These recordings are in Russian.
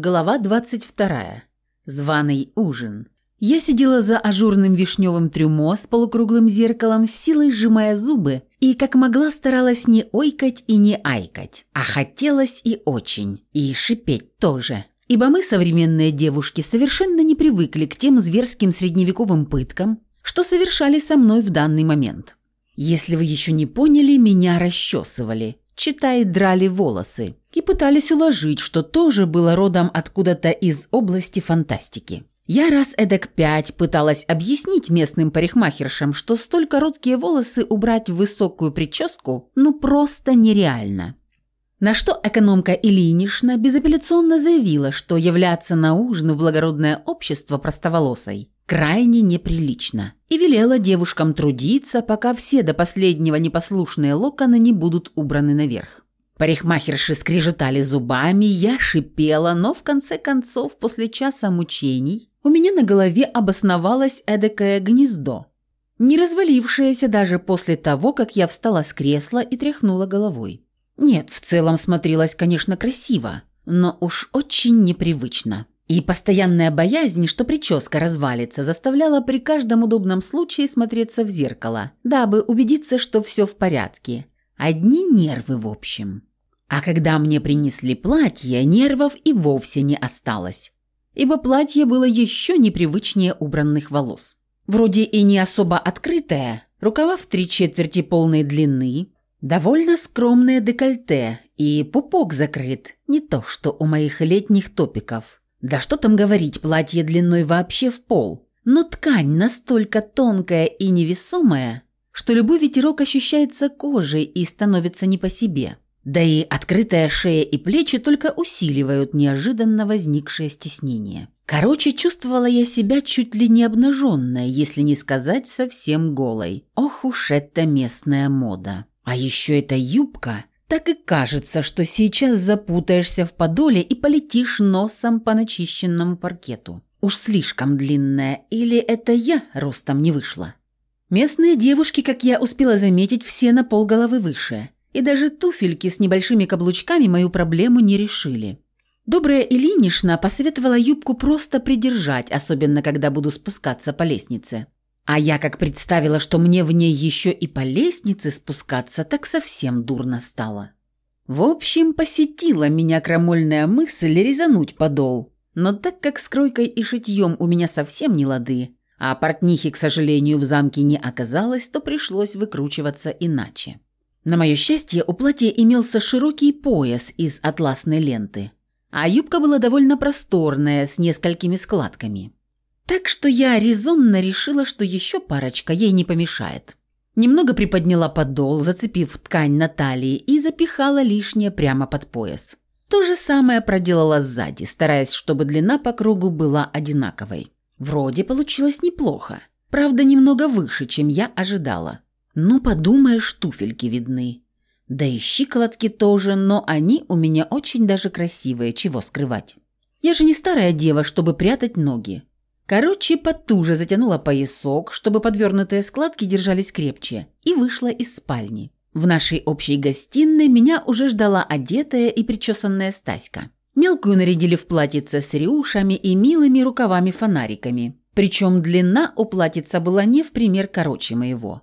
Глава 22. Званый ужин. Я сидела за ажурным вишневым трюмо с полукруглым зеркалом, с силой сжимая зубы, и как могла старалась не ойкать и не айкать. А хотелось и очень, и шипеть тоже. Ибо мы, современные девушки, совершенно не привыкли к тем зверским средневековым пыткам, что совершали со мной в данный момент. Если вы еще не поняли, меня расчесывали – читай, драли волосы и пытались уложить, что тоже было родом откуда-то из области фантастики. Я раз эдак пять пыталась объяснить местным парикмахершам, что столь короткие волосы убрать в высокую прическу ну просто нереально. На что экономка Ильинична безапелляционно заявила, что являться на ужин в благородное общество простоволосой крайне неприлично, и велела девушкам трудиться, пока все до последнего непослушные локоны не будут убраны наверх. Парикмахерши скрежетали зубами, я шипела, но в конце концов, после часа мучений, у меня на голове обосновалось эдакое гнездо, не развалившееся даже после того, как я встала с кресла и тряхнула головой. Нет, в целом смотрелось, конечно, красиво, но уж очень непривычно. И постоянная боязнь, что прическа развалится, заставляла при каждом удобном случае смотреться в зеркало, дабы убедиться, что все в порядке. Одни нервы в общем. А когда мне принесли платье, нервов и вовсе не осталось, ибо платье было еще непривычнее убранных волос. Вроде и не особо открытое, рукава в три четверти полной длины, довольно скромное декольте и пупок закрыт, не то что у моих летних топиков. Да что там говорить, платье длиной вообще в пол. Но ткань настолько тонкая и невесомая, что любой ветерок ощущается кожей и становится не по себе. Да и открытая шея и плечи только усиливают неожиданно возникшее стеснение. Короче, чувствовала я себя чуть ли не обнаженной, если не сказать совсем голой. Ох уж эта местная мода. А еще эта юбка так и кажется, что сейчас запутаешься в подоле и полетишь носом по начищенному паркету. Уж слишком длинная, или это я ростом не вышла? Местные девушки, как я успела заметить, все на полголовы выше. И даже туфельки с небольшими каблучками мою проблему не решили. Добрая Ильинична посоветовала юбку просто придержать, особенно когда буду спускаться по лестнице. А я как представила, что мне в ней еще и по лестнице спускаться, так совсем дурно стало. В общем, посетила меня крамольная мысль резануть подол. Но так как с кройкой и шитьем у меня совсем не лады, а портнихи, к сожалению, в замке не оказалось, то пришлось выкручиваться иначе. На мое счастье, у платья имелся широкий пояс из атласной ленты, а юбка была довольно просторная, с несколькими складками. Так что я резонно решила, что еще парочка ей не помешает. Немного приподняла подол, зацепив ткань на талии и запихала лишнее прямо под пояс. То же самое проделала сзади, стараясь, чтобы длина по кругу была одинаковой. Вроде получилось неплохо. Правда, немного выше, чем я ожидала. Ну, подумаешь, туфельки видны. Да и щиколотки тоже, но они у меня очень даже красивые, чего скрывать. Я же не старая дева, чтобы прятать ноги. Короче, потуже затянула поясок, чтобы подвернутые складки держались крепче, и вышла из спальни. В нашей общей гостиной меня уже ждала одетая и причесанная Стаська. Мелкую нарядили в платьице с рюшами и милыми рукавами-фонариками. Причем длина у платьица была не в пример короче моего.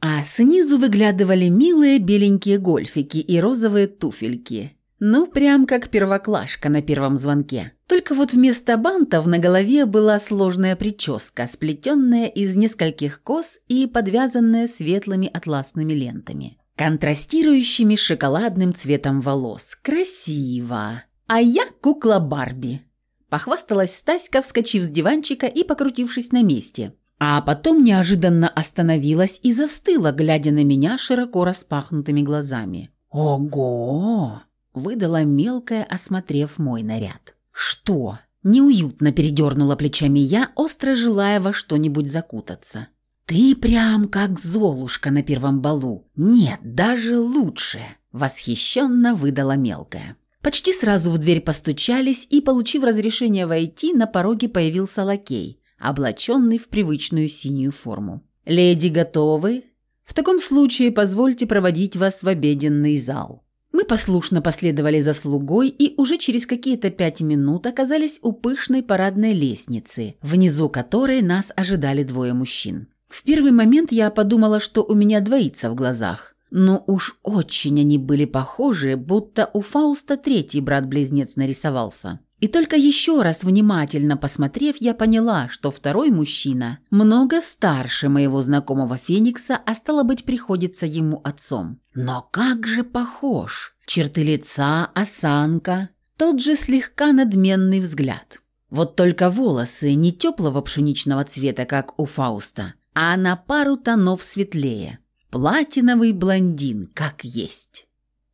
А снизу выглядывали милые беленькие гольфики и розовые туфельки. Ну, прям как первоклашка на первом звонке. Только вот вместо бантов на голове была сложная прическа, сплетенная из нескольких кос и подвязанная светлыми атласными лентами, контрастирующими с шоколадным цветом волос. Красиво! А я кукла Барби. Похвасталась Стаська, вскочив с диванчика и покрутившись на месте. А потом неожиданно остановилась и застыла, глядя на меня широко распахнутыми глазами. «Ого!» – выдала мелкая, осмотрев мой наряд. «Что?» – неуютно передернула плечами я, остро желая во что-нибудь закутаться. «Ты прям как Золушка на первом балу. Нет, даже лучше!» – восхищенно выдала мелкая. Почти сразу в дверь постучались, и, получив разрешение войти, на пороге появился лакей, облаченный в привычную синюю форму. «Леди готовы? В таком случае позвольте проводить вас в обеденный зал». Мы послушно последовали за слугой и уже через какие-то пять минут оказались у пышной парадной лестницы, внизу которой нас ожидали двое мужчин. В первый момент я подумала, что у меня двоится в глазах. Но уж очень они были похожи, будто у Фауста третий брат-близнец нарисовался. И только еще раз внимательно посмотрев, я поняла, что второй мужчина много старше моего знакомого Феникса, а стало быть, приходится ему отцом. Но как же похож! Черты лица, осанка, тот же слегка надменный взгляд. Вот только волосы не теплого пшеничного цвета, как у Фауста, а на пару тонов светлее. Платиновый блондин, как есть.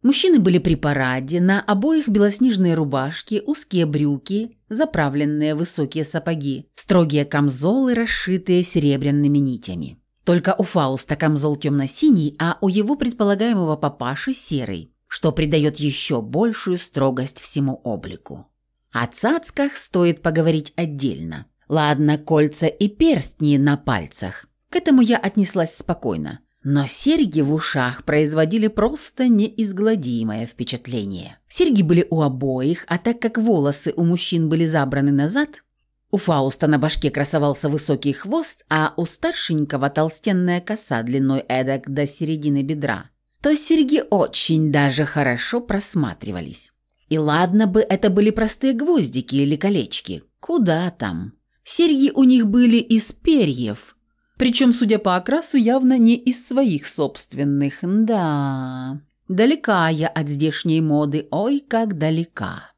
Мужчины были при параде, на обоих белоснежные рубашки, узкие брюки, заправленные высокие сапоги, строгие камзолы, расшитые серебряными нитями. Только у Фауста камзол темно-синий, а у его предполагаемого папаши серый, что придает еще большую строгость всему облику. О цацках стоит поговорить отдельно. Ладно, кольца и перстни на пальцах. К этому я отнеслась спокойно. Но серьги в ушах производили просто неизгладимое впечатление. Серьги были у обоих, а так как волосы у мужчин были забраны назад, у Фауста на башке красовался высокий хвост, а у старшенького толстенная коса длиной эдак до середины бедра, то серьги очень даже хорошо просматривались. И ладно бы это были простые гвоздики или колечки, куда там. Серьги у них были из перьев – причем, судя по окрасу, явно не из своих собственных. Да, далека я от здешней моды, ой, как далека.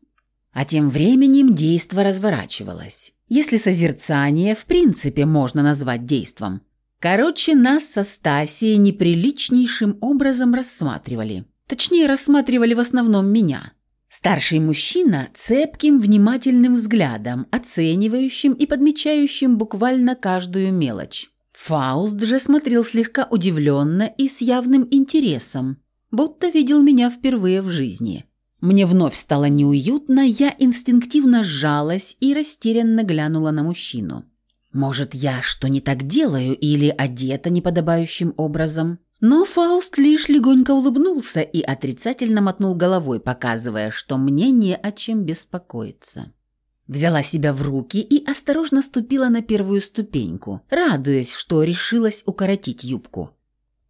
А тем временем действо разворачивалось. Если созерцание в принципе можно назвать действом. Короче, нас со Стасией неприличнейшим образом рассматривали. Точнее, рассматривали в основном меня. Старший мужчина цепким, внимательным взглядом, оценивающим и подмечающим буквально каждую мелочь. Фауст же смотрел слегка удивленно и с явным интересом, будто видел меня впервые в жизни. Мне вновь стало неуютно, я инстинктивно сжалась и растерянно глянула на мужчину. Может, я что не так делаю или одета неподобающим образом? Но Фауст лишь легонько улыбнулся и отрицательно мотнул головой, показывая, что мне не о чем беспокоиться. Взяла себя в руки и осторожно ступила на первую ступеньку, радуясь, что решилась укоротить юбку.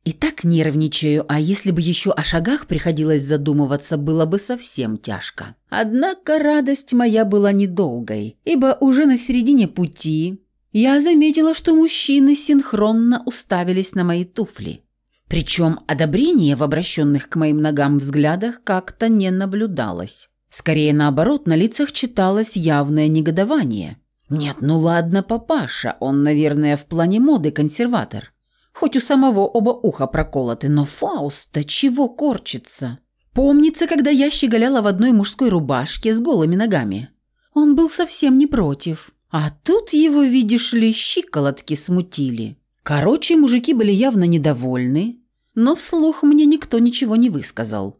И так нервничаю, а если бы еще о шагах приходилось задумываться, было бы совсем тяжко. Однако радость моя была недолгой, ибо уже на середине пути я заметила, что мужчины синхронно уставились на мои туфли. Причем одобрение в обращенных к моим ногам взглядах как-то не наблюдалось. Скорее наоборот, на лицах читалось явное негодование. Нет, ну ладно, папаша, он, наверное, в плане моды консерватор. Хоть у самого оба уха проколоты, но Фауст-то чего корчится? Помнится, когда я щеголяла в одной мужской рубашке с голыми ногами. Он был совсем не против. А тут его, видишь ли, щиколотки смутили. Короче, мужики были явно недовольны, но вслух мне никто ничего не высказал.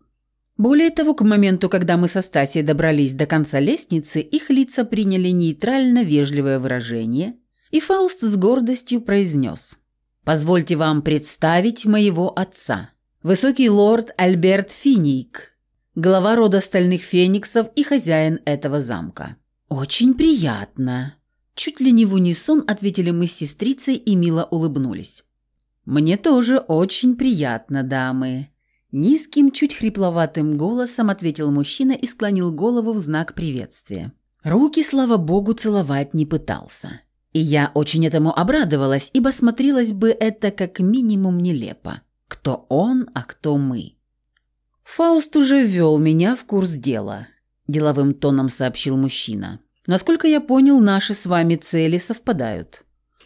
Более того, к моменту, когда мы со Стасией добрались до конца лестницы, их лица приняли нейтрально вежливое выражение, и Фауст с гордостью произнес «Позвольте вам представить моего отца, высокий лорд Альберт Финик, глава рода стальных фениксов и хозяин этого замка». «Очень приятно», – чуть ли не в унисон ответили мы с сестрицей и мило улыбнулись. «Мне тоже очень приятно, дамы», Низким, чуть хрипловатым голосом ответил мужчина и склонил голову в знак приветствия. Руки, слава богу, целовать не пытался. И я очень этому обрадовалась, ибо смотрелось бы это как минимум нелепо. Кто он, а кто мы. Фауст уже ввел меня в курс дела, деловым тоном сообщил мужчина. Насколько я понял, наши с вами цели совпадают.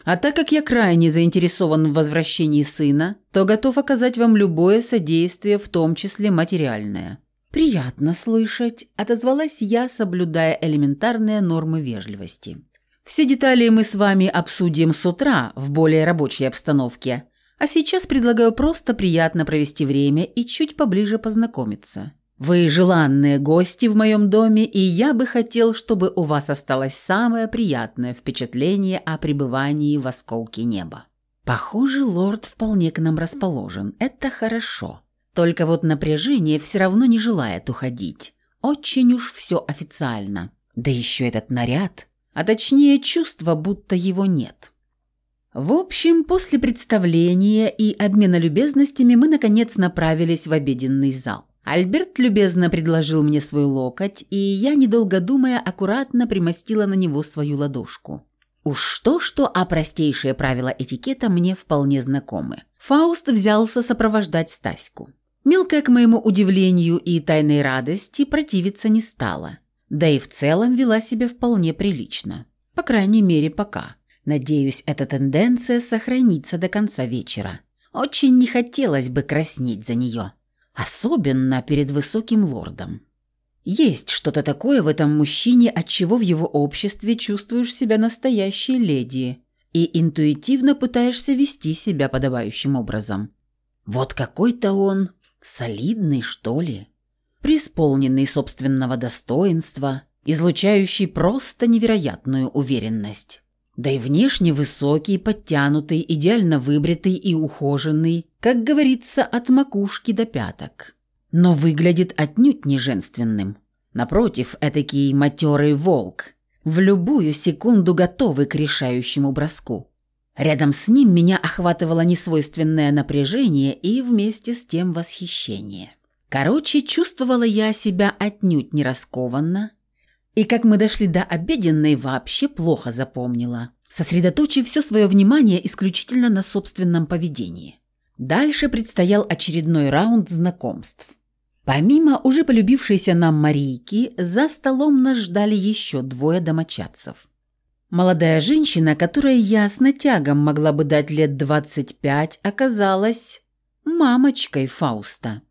А так как я крайне заинтересован в возвращении сына, то готов оказать вам любое содействие, в том числе материальное». «Приятно слышать», – отозвалась я, соблюдая элементарные нормы вежливости. «Все детали мы с вами обсудим с утра в более рабочей обстановке, а сейчас предлагаю просто приятно провести время и чуть поближе познакомиться». Вы желанные гости в моем доме, и я бы хотел, чтобы у вас осталось самое приятное впечатление о пребывании в осколке неба. Похоже, лорд вполне к нам расположен. Это хорошо. Только вот напряжение все равно не желает уходить. Очень уж все официально. Да еще этот наряд, а точнее чувство, будто его нет. В общем, после представления и обмена любезностями мы, наконец, направились в обеденный зал. Альберт любезно предложил мне свой локоть, и я, недолго думая, аккуратно примостила на него свою ладошку. Уж что-что, а простейшие правила этикета мне вполне знакомы. Фауст взялся сопровождать Стаську. Мелкая, к моему удивлению и тайной радости, противиться не стала. Да и в целом вела себя вполне прилично. По крайней мере, пока. Надеюсь, эта тенденция сохранится до конца вечера. Очень не хотелось бы краснеть за нее. Особенно перед высоким лордом. Есть что-то такое в этом мужчине, от чего в его обществе чувствуешь себя настоящей леди и интуитивно пытаешься вести себя подобающим образом. Вот какой-то он солидный, что ли, преисполненный собственного достоинства, излучающий просто невероятную уверенность. Да и внешне высокий, подтянутый, идеально выбритый и ухоженный, как говорится, от макушки до пяток. Но выглядит отнюдь не женственным. Напротив, этакий матерый волк, в любую секунду готовый к решающему броску. Рядом с ним меня охватывало несвойственное напряжение и вместе с тем восхищение. Короче, чувствовала я себя отнюдь не раскованно, и как мы дошли до обеденной, вообще плохо запомнила, сосредоточив все свое внимание исключительно на собственном поведении. Дальше предстоял очередной раунд знакомств. Помимо уже полюбившейся нам Марийки, за столом нас ждали еще двое домочадцев. Молодая женщина, которая я с натягом могла бы дать лет 25, оказалась мамочкой Фауста.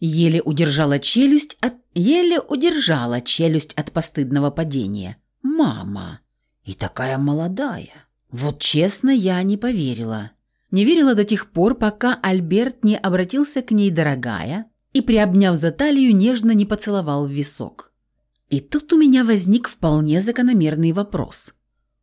Еле удержала челюсть от... Еле удержала челюсть от постыдного падения. Мама. И такая молодая. Вот честно, я не поверила. Не верила до тех пор, пока Альберт не обратился к ней дорогая и, приобняв за талию, нежно не поцеловал в висок. И тут у меня возник вполне закономерный вопрос.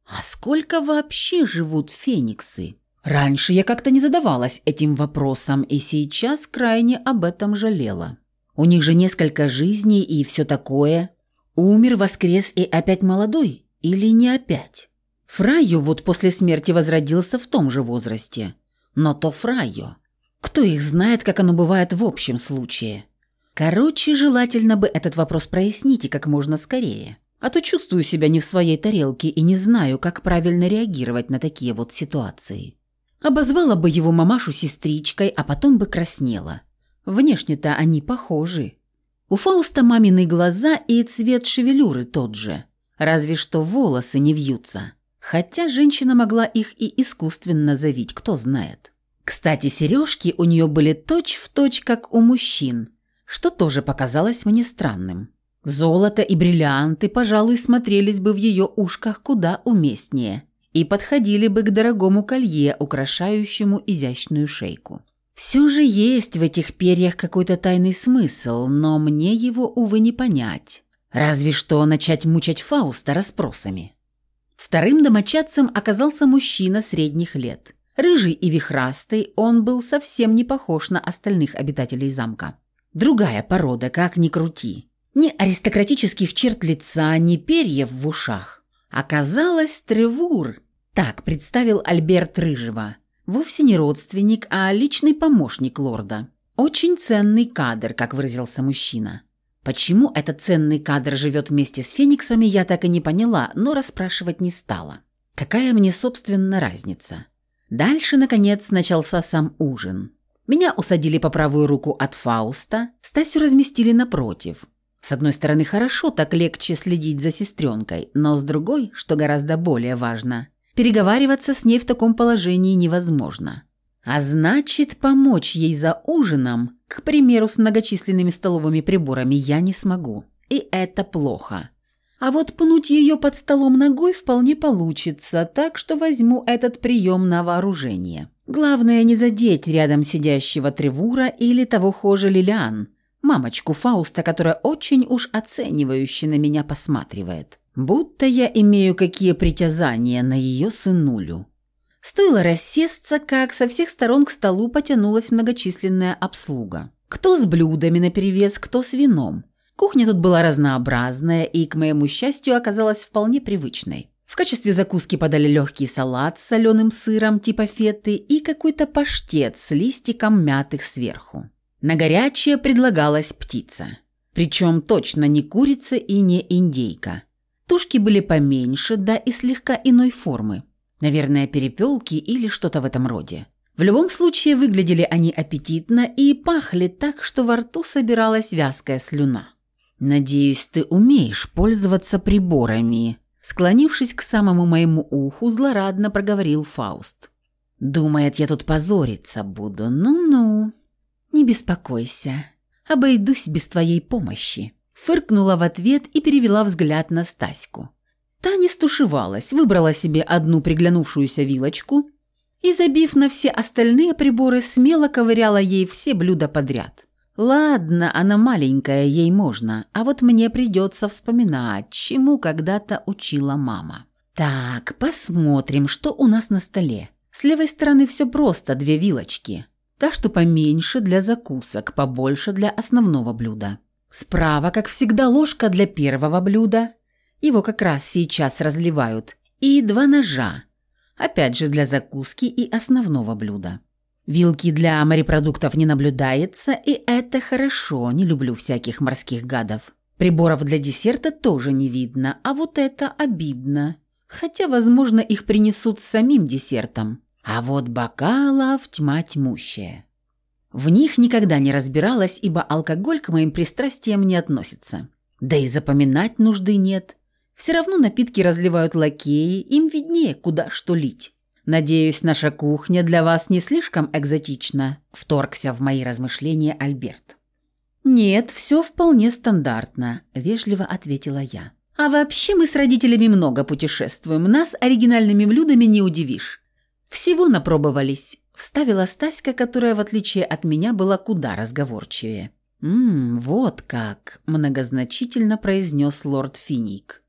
А сколько вообще живут фениксы? Раньше я как-то не задавалась этим вопросом и сейчас крайне об этом жалела. У них же несколько жизней и все такое. Умер, воскрес и опять молодой? Или не опять? Фрайо вот после смерти возродился в том же возрасте. Но то Фрайо. Кто их знает, как оно бывает в общем случае? Короче, желательно бы этот вопрос прояснить и как можно скорее. А то чувствую себя не в своей тарелке и не знаю, как правильно реагировать на такие вот ситуации. Обозвала бы его мамашу сестричкой, а потом бы краснела. Внешне-то они похожи. У Фауста мамины глаза и цвет шевелюры тот же. Разве что волосы не вьются. Хотя женщина могла их и искусственно завить, кто знает. Кстати, сережки у нее были точь-в-точь, точь, как у мужчин, что тоже показалось мне странным. Золото и бриллианты, пожалуй, смотрелись бы в ее ушках куда уместнее – и подходили бы к дорогому колье, украшающему изящную шейку. Все же есть в этих перьях какой-то тайный смысл, но мне его, увы, не понять. Разве что начать мучать Фауста расспросами. Вторым домочадцем оказался мужчина средних лет. Рыжий и вихрастый, он был совсем не похож на остальных обитателей замка. Другая порода, как ни крути. Ни аристократических черт лица, ни перьев в ушах. Оказалось, Тревур, так представил Альберт Рыжего, вовсе не родственник, а личный помощник лорда. Очень ценный кадр, как выразился мужчина. Почему этот ценный кадр живет вместе с фениксами, я так и не поняла, но расспрашивать не стала. Какая мне, собственно, разница? Дальше, наконец, начался сам ужин. Меня усадили по правую руку от Фауста, Стасю разместили напротив. С одной стороны, хорошо, так легче следить за сестренкой, но с другой, что гораздо более важно, переговариваться с ней в таком положении невозможно. А значит, помочь ей за ужином, к примеру, с многочисленными столовыми приборами, я не смогу. И это плохо. А вот пнуть ее под столом ногой вполне получится, так что возьму этот прием на вооружение. Главное не задеть рядом сидящего Тревура или того хуже Лилиан – мамочку Фауста, которая очень уж оценивающе на меня посматривает. Будто я имею какие притязания на ее сынулю. Стоило рассесться, как со всех сторон к столу потянулась многочисленная обслуга. Кто с блюдами наперевес, кто с вином. Кухня тут была разнообразная и, к моему счастью, оказалась вполне привычной. В качестве закуски подали легкий салат с соленым сыром типа феты и какой-то паштет с листиком мятых сверху. На горячее предлагалась птица. Причем точно не курица и не индейка. Тушки были поменьше, да и слегка иной формы. Наверное, перепелки или что-то в этом роде. В любом случае, выглядели они аппетитно и пахли так, что во рту собиралась вязкая слюна. «Надеюсь, ты умеешь пользоваться приборами», Склонившись к самому моему уху, злорадно проговорил Фауст. «Думает, я тут позориться буду. Ну-ну». «Не беспокойся. Обойдусь без твоей помощи». Фыркнула в ответ и перевела взгляд на Стаську. Та не стушевалась, выбрала себе одну приглянувшуюся вилочку и, забив на все остальные приборы, смело ковыряла ей все блюда подряд. Ладно, она маленькая, ей можно, а вот мне придется вспоминать, чему когда-то учила мама. Так, посмотрим, что у нас на столе. С левой стороны все просто, две вилочки. Та, что поменьше для закусок, побольше для основного блюда. Справа, как всегда, ложка для первого блюда. Его как раз сейчас разливают. И два ножа. Опять же для закуски и основного блюда. Вилки для морепродуктов не наблюдается, и это хорошо, не люблю всяких морских гадов. Приборов для десерта тоже не видно, а вот это обидно. Хотя, возможно, их принесут с самим десертом. А вот бокалов тьма тьмущая. В них никогда не разбиралась, ибо алкоголь к моим пристрастиям не относится. Да и запоминать нужды нет. Все равно напитки разливают лакеи, им виднее, куда что лить. «Надеюсь, наша кухня для вас не слишком экзотична», – вторгся в мои размышления Альберт. «Нет, все вполне стандартно», – вежливо ответила я. «А вообще мы с родителями много путешествуем, нас оригинальными блюдами не удивишь. Всего напробовались», – вставила Стаська, которая, в отличие от меня, была куда разговорчивее. «Ммм, вот как», – многозначительно произнес лорд Финик.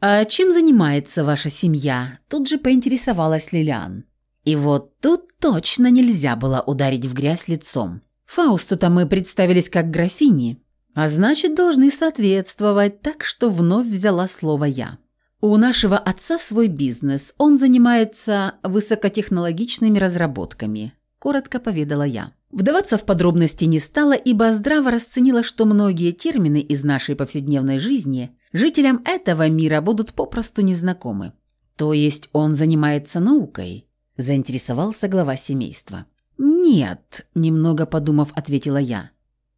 «А чем занимается ваша семья?» Тут же поинтересовалась Лилиан. И вот тут точно нельзя было ударить в грязь лицом. Фаусту-то мы представились как графини, а значит, должны соответствовать, так что вновь взяла слово я. У нашего отца свой бизнес, он занимается высокотехнологичными разработками, коротко поведала я. Вдаваться в подробности не стала, ибо здраво расценила, что многие термины из нашей повседневной жизни жителям этого мира будут попросту незнакомы. То есть он занимается наукой? Заинтересовался глава семейства. Нет, немного подумав, ответила я.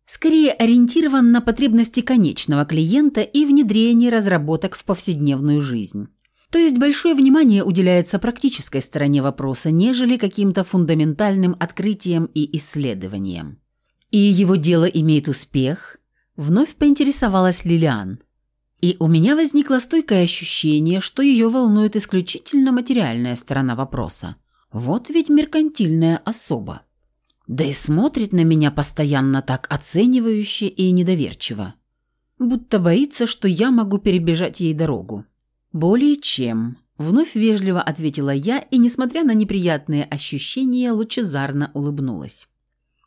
Скорее ориентирован на потребности конечного клиента и внедрение разработок в повседневную жизнь. То есть большое внимание уделяется практической стороне вопроса, нежели каким-то фундаментальным открытиям и исследованиям. И его дело имеет успех? Вновь поинтересовалась Лилиан. И у меня возникло стойкое ощущение, что ее волнует исключительно материальная сторона вопроса. Вот ведь меркантильная особа. Да и смотрит на меня постоянно так оценивающе и недоверчиво. Будто боится, что я могу перебежать ей дорогу. «Более чем», – вновь вежливо ответила я и, несмотря на неприятные ощущения, лучезарно улыбнулась.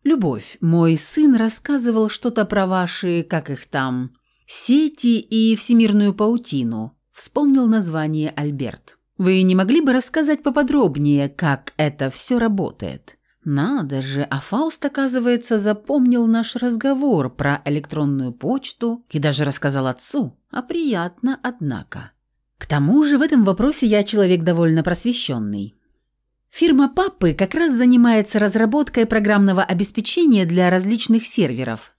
«Любовь, мой сын рассказывал что-то про ваши, как их там, «Сети и всемирную паутину», – вспомнил название Альберт. «Вы не могли бы рассказать поподробнее, как это все работает?» «Надо же, а Фауст, оказывается, запомнил наш разговор про электронную почту и даже рассказал отцу. А приятно, однако». К тому же в этом вопросе я человек довольно просвещенный. Фирма папы как раз занимается разработкой программного обеспечения для различных серверов,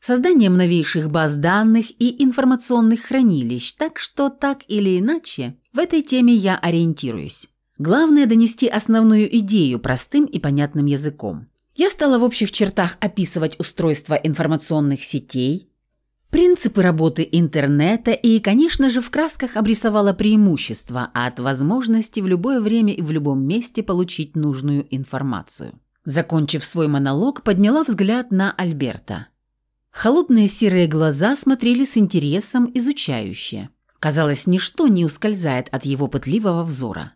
созданием новейших баз данных и информационных хранилищ, так что так или иначе в этой теме я ориентируюсь. Главное донести основную идею простым и понятным языком. Я стала в общих чертах описывать устройство информационных сетей, принципы работы интернета и, конечно же, в красках обрисовала преимущества от возможности в любое время и в любом месте получить нужную информацию. Закончив свой монолог, подняла взгляд на Альберта – Холодные серые глаза смотрели с интересом изучающе. Казалось, ничто не ускользает от его пытливого взора.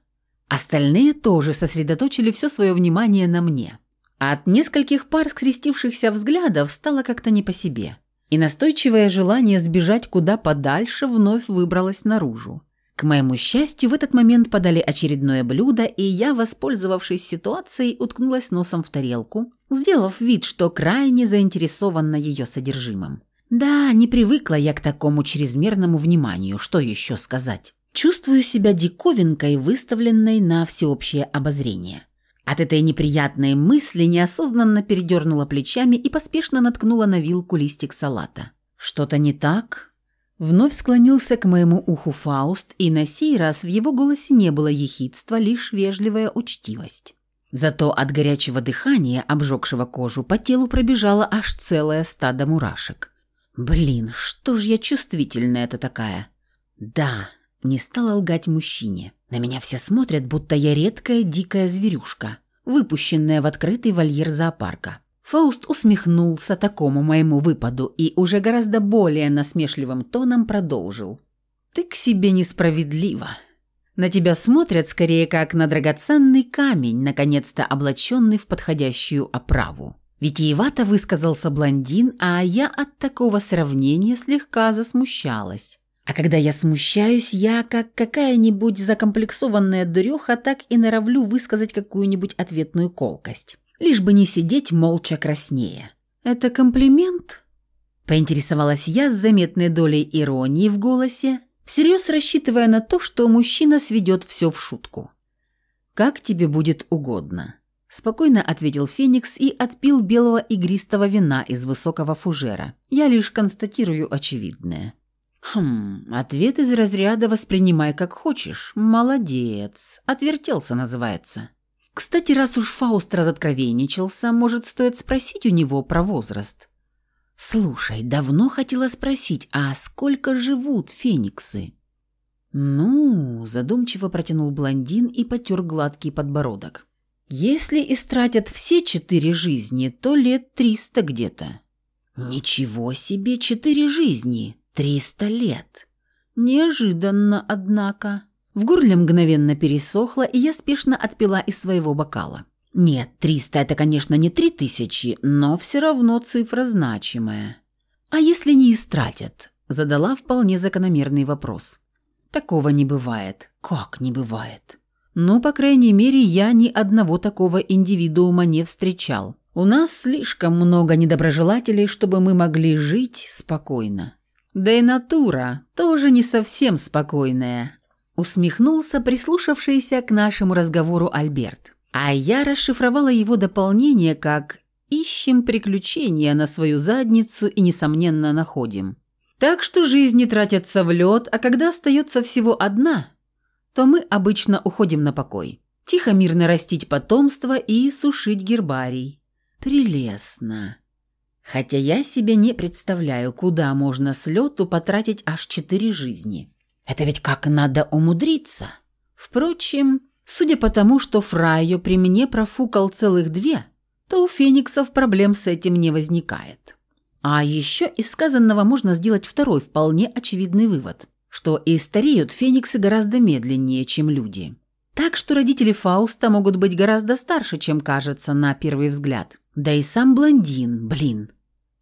Остальные тоже сосредоточили все свое внимание на мне. От нескольких пар скрестившихся взглядов стало как-то не по себе. И настойчивое желание сбежать куда подальше вновь выбралось наружу. К моему счастью, в этот момент подали очередное блюдо, и я, воспользовавшись ситуацией, уткнулась носом в тарелку, сделав вид, что крайне заинтересована ее содержимым. Да, не привыкла я к такому чрезмерному вниманию, что еще сказать. Чувствую себя диковинкой, выставленной на всеобщее обозрение. От этой неприятной мысли неосознанно передернула плечами и поспешно наткнула на вилку листик салата. «Что-то не так?» Вновь склонился к моему уху Фауст, и на сей раз в его голосе не было ехидства, лишь вежливая учтивость. Зато от горячего дыхания, обжегшего кожу, по телу пробежало аж целое стадо мурашек. «Блин, что ж я чувствительная-то такая?» «Да», — не стала лгать мужчине. На меня все смотрят, будто я редкая дикая зверюшка, выпущенная в открытый вольер зоопарка. Фауст усмехнулся такому моему выпаду и уже гораздо более насмешливым тоном продолжил. «Ты к себе несправедлива. На тебя смотрят скорее как на драгоценный камень, наконец-то облаченный в подходящую оправу». Витиевато высказался блондин, а я от такого сравнения слегка засмущалась. А когда я смущаюсь, я, как какая-нибудь закомплексованная дуреха, так и норовлю высказать какую-нибудь ответную колкость. Лишь бы не сидеть молча краснее. «Это комплимент?» Поинтересовалась я с заметной долей иронии в голосе, всерьез рассчитывая на то, что мужчина сведет все в шутку. «Как тебе будет угодно», – спокойно ответил Феникс и отпил белого игристого вина из высокого фужера. «Я лишь констатирую очевидное». «Хм, ответ из разряда «воспринимай как хочешь». Молодец. Отвертелся, называется. Кстати, раз уж Фауст разоткровенничался, может, стоит спросить у него про возраст. Слушай, давно хотела спросить, а сколько живут фениксы? Ну, задумчиво протянул блондин и потер гладкий подбородок. Если истратят все четыре жизни, то лет триста где-то. Ничего себе, четыре жизни! Триста лет. Неожиданно, однако. В горле мгновенно пересохло, и я спешно отпила из своего бокала. Нет, триста – это, конечно, не три тысячи, но все равно цифра значимая. А если не истратят? Задала вполне закономерный вопрос. Такого не бывает. Как не бывает? Ну, по крайней мере, я ни одного такого индивидуума не встречал. У нас слишком много недоброжелателей, чтобы мы могли жить спокойно. Да и натура тоже не совсем спокойная. Усмехнулся прислушавшийся к нашему разговору Альберт. А я расшифровала его дополнение как «ищем приключения на свою задницу и, несомненно, находим». Так что жизни тратятся в лед, а когда остается всего одна, то мы обычно уходим на покой. Тихо мирно растить потомство и сушить гербарий. Прелестно. Хотя я себе не представляю, куда можно с лету потратить аж четыре жизни. Это ведь как надо умудриться. Впрочем, судя по тому, что Фрайо при мне профукал целых две, то у фениксов проблем с этим не возникает. А еще из сказанного можно сделать второй вполне очевидный вывод, что и стареют фениксы гораздо медленнее, чем люди. Так что родители Фауста могут быть гораздо старше, чем кажется на первый взгляд. Да и сам блондин, блин.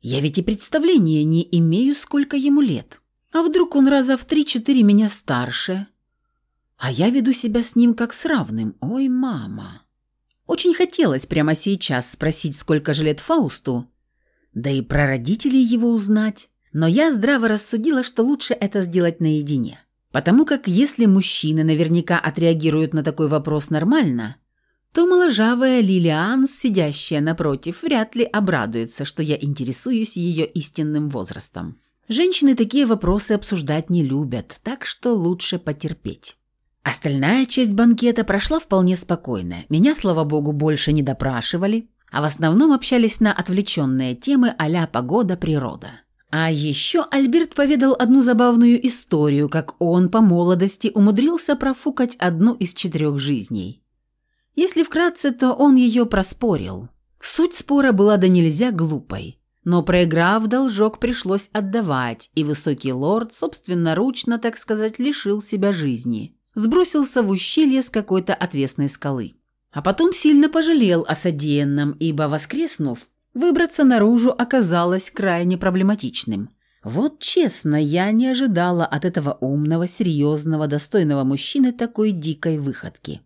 Я ведь и представления не имею, сколько ему лет. А вдруг он раза в три-четыре меня старше? А я веду себя с ним как с равным. Ой, мама. Очень хотелось прямо сейчас спросить, сколько же лет Фаусту, да и про родителей его узнать. Но я здраво рассудила, что лучше это сделать наедине. Потому как если мужчины наверняка отреагируют на такой вопрос нормально, то моложавая Лилиан, сидящая напротив, вряд ли обрадуется, что я интересуюсь ее истинным возрастом. Женщины такие вопросы обсуждать не любят, так что лучше потерпеть. Остальная часть банкета прошла вполне спокойно. Меня, слава богу, больше не допрашивали, а в основном общались на отвлеченные темы а погода, природа. А еще Альберт поведал одну забавную историю, как он по молодости умудрился профукать одну из четырех жизней. Если вкратце, то он ее проспорил. Суть спора была да нельзя глупой. Но проиграв, должок пришлось отдавать, и высокий лорд собственноручно, так сказать, лишил себя жизни. Сбросился в ущелье с какой-то отвесной скалы. А потом сильно пожалел о содеянном, ибо, воскреснув, выбраться наружу оказалось крайне проблематичным. Вот честно, я не ожидала от этого умного, серьезного, достойного мужчины такой дикой выходки.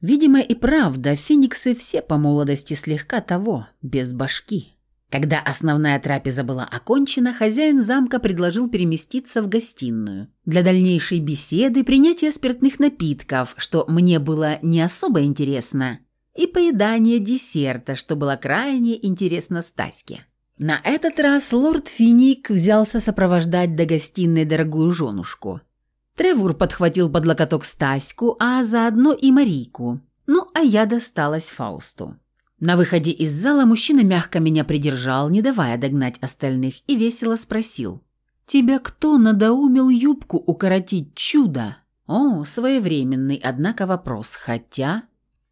Видимо, и правда, фениксы все по молодости слегка того, без башки. Когда основная трапеза была окончена, хозяин замка предложил переместиться в гостиную для дальнейшей беседы, принятия спиртных напитков, что мне было не особо интересно, и поедания десерта, что было крайне интересно Стаське. На этот раз лорд Финик взялся сопровождать до гостиной дорогую женушку. Тревур подхватил под локоток Стаську, а заодно и Марийку. Ну, а я досталась Фаусту. На выходе из зала мужчина мягко меня придержал, не давая догнать остальных, и весело спросил. «Тебя кто надоумил юбку укоротить, чудо?» О, своевременный, однако, вопрос, хотя...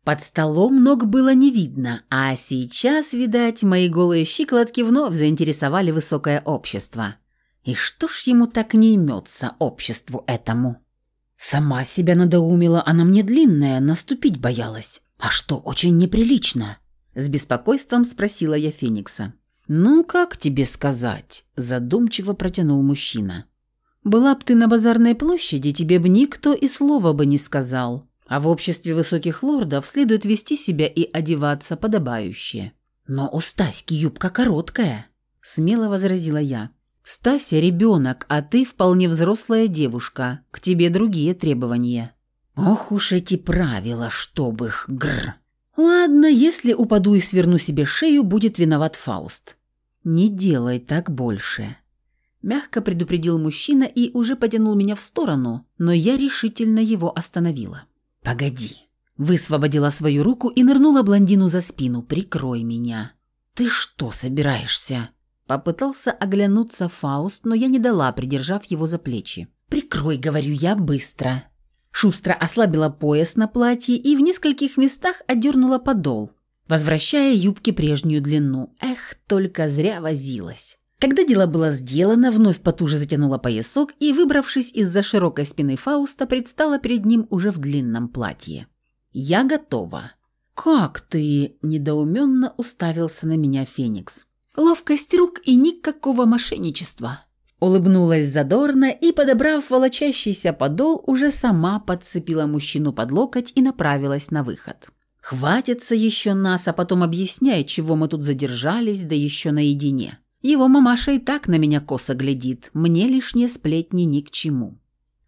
Под столом ног было не видно, а сейчас, видать, мои голые щиколотки вновь заинтересовали высокое общество. И что ж ему так не имется, обществу этому? Сама себя надоумила, она мне длинная, наступить боялась. А что, очень неприлично? С беспокойством спросила я Феникса. «Ну, как тебе сказать?» – задумчиво протянул мужчина. «Была б ты на базарной площади, тебе бы никто и слова бы не сказал. А в обществе высоких лордов следует вести себя и одеваться подобающе». «Но у Стаськи юбка короткая», – смело возразила я. «Стася – ребенок, а ты вполне взрослая девушка. К тебе другие требования». «Ох уж эти правила, чтоб их, гр!» «Ладно, если упаду и сверну себе шею, будет виноват Фауст». «Не делай так больше». Мягко предупредил мужчина и уже потянул меня в сторону, но я решительно его остановила. «Погоди». Высвободила свою руку и нырнула блондину за спину. «Прикрой меня». «Ты что собираешься?» Попытался оглянуться Фауст, но я не дала, придержав его за плечи. «Прикрой, говорю я, быстро». Шустро ослабила пояс на платье и в нескольких местах отдернула подол, возвращая юбке прежнюю длину. Эх, только зря возилась. Когда дело было сделано, вновь потуже затянула поясок и, выбравшись из-за широкой спины Фауста, предстала перед ним уже в длинном платье. «Я готова». «Как ты?» – недоуменно уставился на меня Феникс. «Ловкость рук и никакого мошенничества». Улыбнулась задорно и, подобрав волочащийся подол, уже сама подцепила мужчину под локоть и направилась на выход. «Хватится еще нас, а потом объясняй, чего мы тут задержались, да еще наедине. Его мамаша и так на меня косо глядит, мне лишние сплетни ни к чему».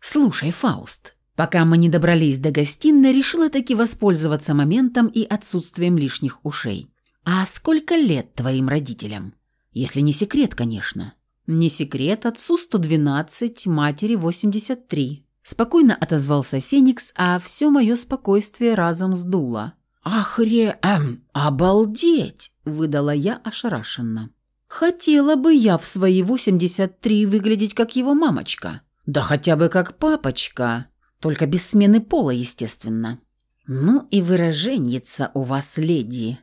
«Слушай, Фауст, пока мы не добрались до гостиной, решила таки воспользоваться моментом и отсутствием лишних ушей. А сколько лет твоим родителям? Если не секрет, конечно». «Не секрет, отцу 112, матери 83». Спокойно отозвался Феникс, а все мое спокойствие разом сдуло. «Ахре... эм... обалдеть!» – выдала я ошарашенно. «Хотела бы я в свои 83 выглядеть как его мамочка. Да хотя бы как папочка. Только без смены пола, естественно». «Ну и выраженница у вас, леди!»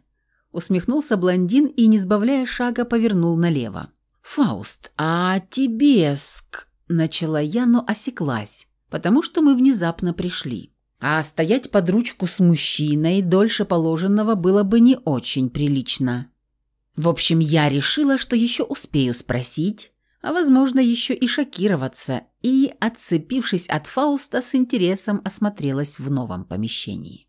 Усмехнулся блондин и, не сбавляя шага, повернул налево. «Фауст, а тебе ск...» – начала я, но осеклась, потому что мы внезапно пришли. А стоять под ручку с мужчиной дольше положенного было бы не очень прилично. В общем, я решила, что еще успею спросить, а возможно еще и шокироваться, и, отцепившись от Фауста, с интересом осмотрелась в новом помещении.